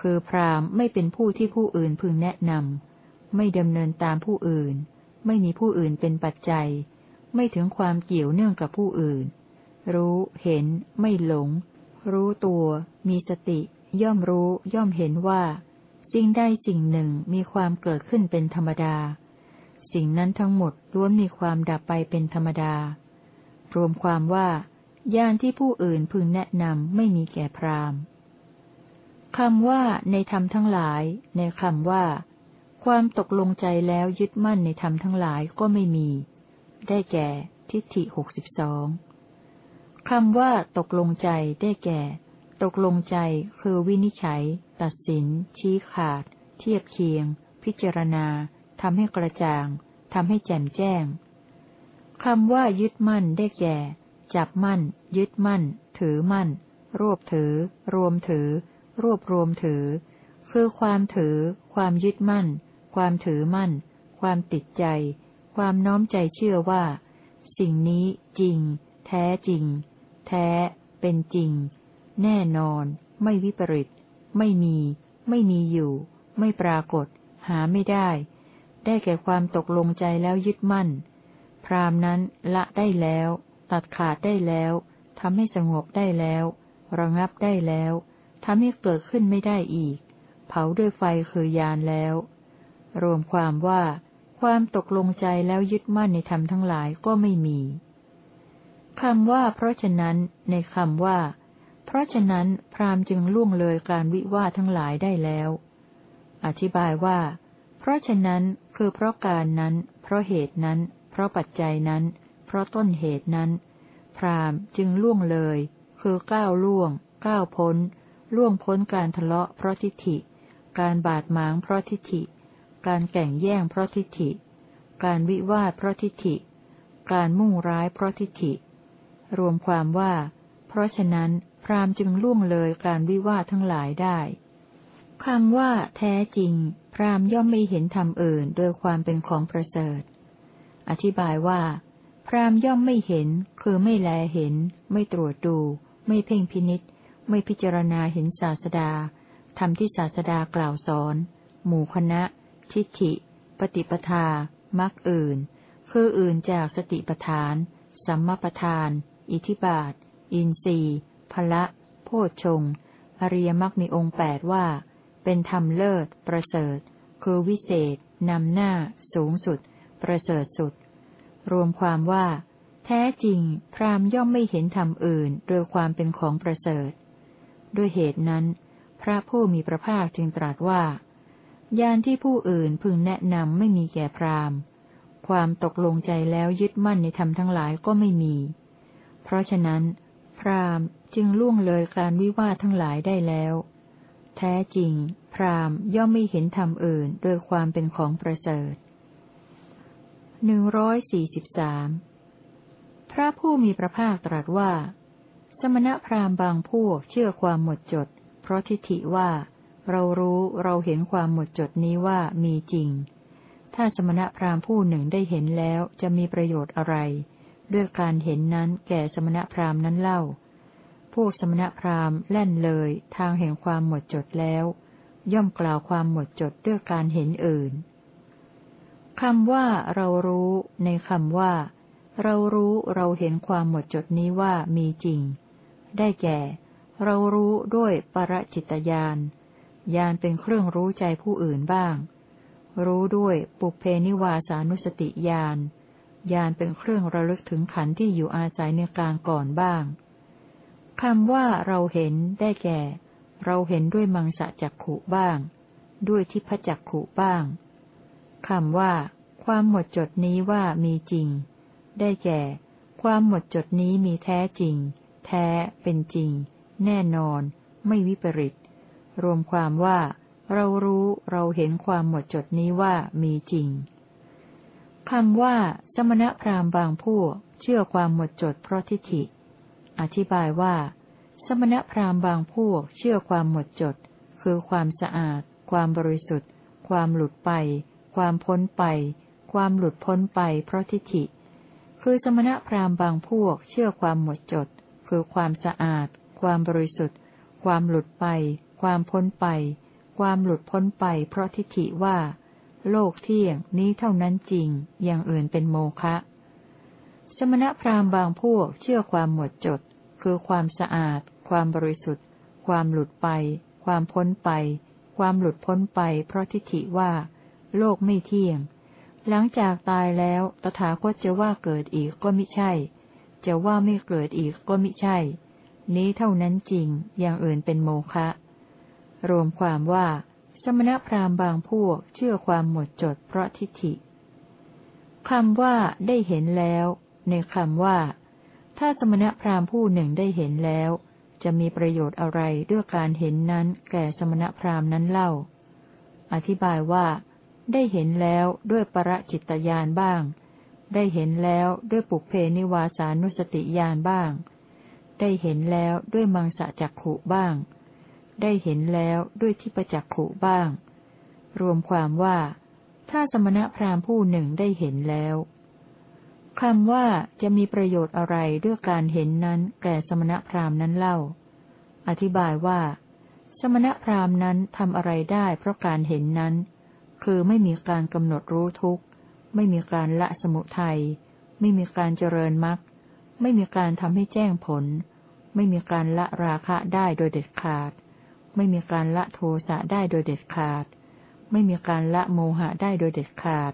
คือพราหมณ์ไม่เป็นผู้ที่ผู้อื่นพึงแนะนำไม่ดำเนินตามผู้อื่น ไม่มีผู้อื่นเป็นปัจจัย ไม่ถึงความเกี่ยวเนื่องกับผู้อื่น รู้เห็น ไม่หลง รู้ตัว มีสติ ย่อมรู้ ย่อมเห็นว่าสิ่งใดสิ่งหนึ่งมีความเกิดขึ้นเป็นธรรมดา สิ่งนั้นทั้งหมดล้วนมีความดับไปเป็นธรรมดา รวมความว่าญาณที่ผู้อื่นพึงแนะนำไม่มีแก่พราหมณ์คำว่าในธรรมทั้งหลาย ในคำว่า ความตกลงใจแล้วยึดมั่นในธรรมทั้งหลายก็ไม่มี ได้แก่ ทิฏฐิหกสิบสองคำว่าตกลงใจได้แก่ ตกลงใจคือวินิจฉัย ตัดสิน ชี้ขาด เทียบเคียง พิจารณา ทำให้กระจ่างทำให้แจ่มแจ้งคำว่ายึดมั่นได้แก่ จับมั่น ยึดมั่น ถือมั่น รวบถือ รวมถือ รวบรวมถือ คือความถือ ความยึดมั่น ความถือมั่น ความติดใจ ความน้อมใจเชื่อว่า สิ่งนี้จริง แท้จริง แท้ เป็นจริง แน่นอน ไม่วิปริต ไม่มี ไม่มีอยู่ ไม่ปรากฏ หาไม่ได้ ได้แก่ความตกลงใจแล้วยึดมั่น พรามนั้นละได้แล้ว ตัดขาดได้แล้วทำให้สงบได้แล้ว ระงับได้แล้วทำให้เกิดขึ้นไม่ได้อีก เผาด้วยไฟคือยานแล้ว รวมความว่า ความตกลงใจแล้วยึดมั่นในธรรมทั้งหลายก็ไม่มีคำว่า เพราะฉะนั้นในคำว่า เพราะฉะนั้นพราหมณ์จึงล่วงเลยการวิวาททั้งหลายได้แล้ว อธิบายว่า เพราะฉะนั้น คือเพราะการนั้น เพราะเหตุนั้น เพราะปัจจัยนั้น เพราะต้นเหตุนั้น พราหมณ์จึงล่วงเลย คือก้าวล่วง ก้าวพ้น ล่วงพ้นการทะเลาะเพราะทิฏฐิ การบาดหมางเพราะทิฏฐิ การแก่งแย่งเพราะทิฏฐิ การวิวาทเพราะทิฏฐิ การมุ่งร้ายเพราะทิฏฐิ รวมความว่า เพราะฉะนั้น พราหมณ์จึงล่วงเลยการวิวาททั้งหลายได้คำว่า แท้จริง รามย่อมไม่เห็นธรรมอื่นโดยความเป็นของประเสริฐ อธิบายว่า พรามย่อมไม่เห็น คือไม่แลเห็น ไม่ตรวจดู ไม่เพ่งพินิษไม่พิจารณาเห็นศาสดาทำที่ศาสดากล่าวสอน หมู่คณะ ทิฏฐิ ปฏิปทา มักอื่น คืออื่นจากสติปทาน สัมมาปทาน อิทิบาท อินทรีพละ โพชงอริยมรรคมีองค์แปดว่า เป็นธรรมเลิศ ประเสริฐ คือวิเศษนำหน้า สูงสุด ประเสริฐสุด รวมความว่า แท้จริง พรามย่อมไม่เห็นธรรมอื่น โดยความเป็นของประเสริฐ ด้วยเหตุนั้น พระผู้มีพระภาคจึงตรัสว่ายานที่ผู้อื่นพึงแนะนำไม่มีแก่พรามความตกลงใจแล้วยึดมั่นในธรรมทั้งหลายก็ไม่มี เพราะฉะนั้น พรามจึงล่วงเลยการวิวาททั้งหลายได้แล้ว แท้จริง รามย่อมไม่เห็นธรรมอื่นโดยความเป็นของประเสริฐหนึ่งร้อยสี่สิบสามพระผู้มีพระภาคตรัสว่า สมณพราหมณ์บางพวกเชื่อความหมดจด เพราะทิฏฐิว่า เรารู้เราเห็นความหมดจดนี้ว่ามีจริง ถ้าสมณพราหมณ์ผู้หนึ่งได้เห็นแล้วจะมีประโยชน์อะไร ด้วยการเห็นนั้นแก่สมณพราหมณ์นั้นเล่า พวกสมณพราหมณ์แล่นเลย ทางแห่งความหมดจดแล้ว ย่อมกล่าวความหมดจดด้วยการเห็นอื่นคำว่าเรารู้ในคำว่า เรารู้เราเห็นความหมดจดนี้ว่ามีจริง ได้แก่ เรารู้ด้วยปรจิตญาณญาณเป็นเครื่องรู้ใจผู้อื่นบ้าง รู้ด้วยปุเพนิวาสานุสติญาณญาณเป็นเครื่องระลึกถึงขันธ์ที่อยู่อาศัยในกลางก่อนบ้างคำว่าเราเห็นได้แก่ เราเห็นด้วยมังสะจักขุบ้าง ด้วยทิพจักขุบ้างคำว่า ความหมดจดนี้ว่ามีจริง ได้แก่ ความหมดจดนี้มีแท้จริง แท้ เป็นจริง แน่นอน ไม่วิปริต รวมความว่า เรารู้เราเห็นความหมดจดนี้ว่ามีจริงคำว่า สมณพราหมณ์บางพวกเชื่อความหมดจดเพราะทิฏฐิ อธิบายว่า มณพราหมณ์บางพวกเชื่อความหมดจด คือความสะอาด ความบริสุทธิ์ ความหลุดไป ความพ้นไป ความหลุดพ้นไปเพราะทิฏฐิ คือสมณพราหมณ์บางพวกเชื่อความหมดจด คือความสะอาด ความบริสุทธิ์ ความหลุดไป ความพ้นไป ความหลุดพ้นไป เพราะทิฏฐิว่า โลกเที่ยงนี้เท่านั้นจริง อย่างอื่นเป็นโมฆะสมณพราหมณ์บางพวกเชื่อความหมดจด คือความสะอาด ความบริสุทธิ์ ความหลุดไป ความพ้นไป ความหลุดพ้นไปเพราะทิฏฐิว่า โลกไม่เที่ยง หลังจากตายแล้วตถาคตจะว่าเกิดอีกก็ไมิใช่ จะว่าไม่เกิดอีกก็ไมิใช่ นี้เท่านั้นจริง อย่างอื่นเป็นโมฆะ รวมความว่า สมณพราหมณ์บางพวกเชื่อความหมดจดเพราะทิฏฐิคำว่าได้เห็นแล้ว ในคำว่า ถ้าสมณพราหมณ์ผู้หนึ่งได้เห็นแล้ว จะมีประโยชน์อะไรด้วยการเห็นนั้นแก่สมณพราหมณ์นั้นเล่า อธิบายว่า ได้เห็นแล้วด้วยประจิตญาณบ้าง ได้เห็นแล้วด้วยปุเพนิวาสานุสติญาณบ้าง ได้เห็นแล้วด้วยมังสะจักขุบ้าง ได้เห็นแล้วด้วยทิปจักขุบ้าง รวมความว่า ถ้าสมณพราหมณ์ผู้หนึ่งได้เห็นแล้ว คำว่าจะมีประโยชน์อะไรด้วยการเห็นนั้นแก่สมณพราหมณ์นั้นเล่า อธิบายว่า สมณพราหมณ์นั้นทำอะไรได้เพราะการเห็นนั้น คือไม่มีการกำหนดรู้ทุกข์ ไม่มีการละสมุทัย ไม่มีการเจริญมรรค ไม่มีการทำให้แจ้งผล ไม่มีการละราคะได้โดยเด็ดขาด ไม่มีการละโทสะได้โดยเด็ดขาด ไม่มีการละโมหะได้โดยเด็ดขาด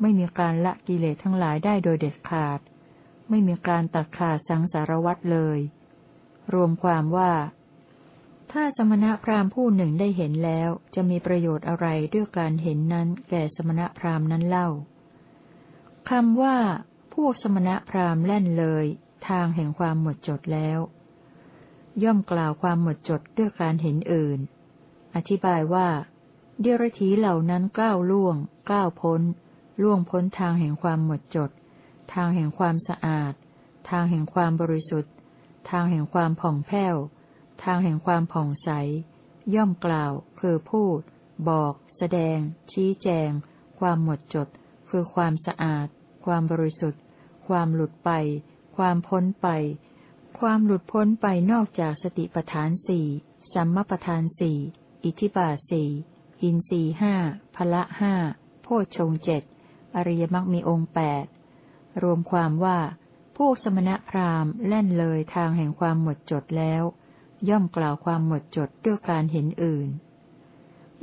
ไม่มีการละกิเลสทั้งหลายได้โดยเด็ดขาด ไม่มีการตัดขาดสังสารวัตรเลย รวมความว่า ถ้าสมณพราหมณ์ผู้หนึ่งได้เห็นแล้ว จะมีประโยชน์อะไรด้วยการเห็นนั้น แก่สมณพราหมณ์นั้นเล่าคำว่า พวกสมณพราหมณ์แล่นเลย ทางแห่งความหมดจดแล้ว ย่อมกล่าวความหมดจดด้วยการเห็นอื่น อธิบายว่าเดรธีเหล่านั้นก้าวล่วง ก้าวพ้น ล่วงพ้นทางแห่งความหมดจด ทางแห่งความสะอาด ทางแห่งความบริสุทธิ์ ทางแห่งความผ่องแผ้ว ทางแห่งความผ่องใส ย่อมกล่าว คือพูด บอก แสดง ชี้แจง ความหมดจด คือความสะอาด ความบริสุทธิ์ ความหลุดไป ความพ้นไป ความหลุดพ้นไปนอกจากสติปทานสี่สัมมปทานสี่อิทิบาสี่อินสีห้าพละห้าโพชงเจ็ด อริยมรรคมีองค์แปดรวมความว่า พวกสมณพราหมณ์แล่นเลยทางแห่งความหมดจดแล้ว ย่อมกล่าวความหมดจดด้วยการเห็นอื่น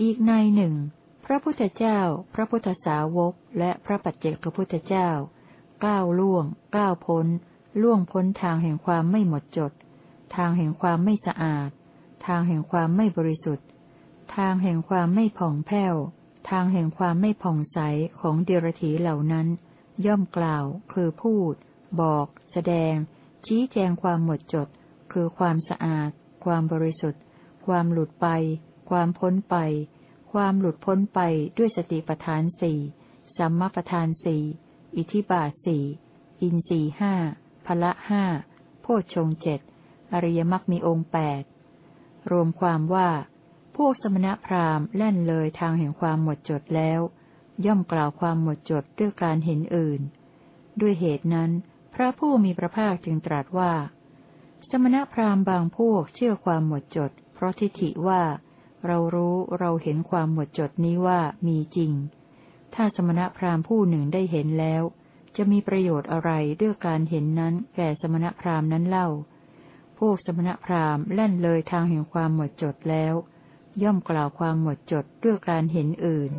อีกในหนึ่ง พระพุทธเจ้า พระพุทธสาวก และพระปัจเจกพุทธเจ้า ก้าวล่วง ก้าวพ้น ล่วงพ้นทางแห่งความไม่หมดจด ทางแห่งความไม่สะอาด ทางแห่งความไม่บริสุทธิ์ ทางแห่งความไม่ผ่องแผ้ว ทางแห่งความไม่ผ่องใสของเดรธีเหล่านั้น ย่อมกล่าว คือพูด บอก แสดง ชี้แจงความหมดจด คือความสะอาด ความบริสุทธิ์ ความหลุดไป ความพ้นไป ความหลุดพ้นไปด้วยสติปทานสี่สัมมาปทานสี่อิทิบาสี่อินสี่ห้าพละห้าโพชงเจ็ดอริยมรรคมีองค์แปดรวมความว่า พวกสมณพราหมณ์แล่นเลยทางแห่งความหมดจดแล้ว ย่อมกล่าวความหมดจดด้วยการเห็นอื่น ด้วยเหตุนั้น พระผู้มีพระภาคจึงตรัสว่า สมณพราหมณ์บางพวกเชื่อความหมดจด เพราะทิฏฐิว่า เรารู้เราเห็นความหมดจดนี้ว่ามีจริง ถ้าสมณพราหมณ์ผู้หนึ่งได้เห็นแล้ว จะมีประโยชน์อะไรด้วยการเห็นนั้นแก่สมณพราหมณ์นั้นเล่า พวกสมณพราหมณ์แล่นเลยทางแห่งความหมดจดแล้ว ย่อมกล่าวความหมดจดด้วยการเห็นอื่น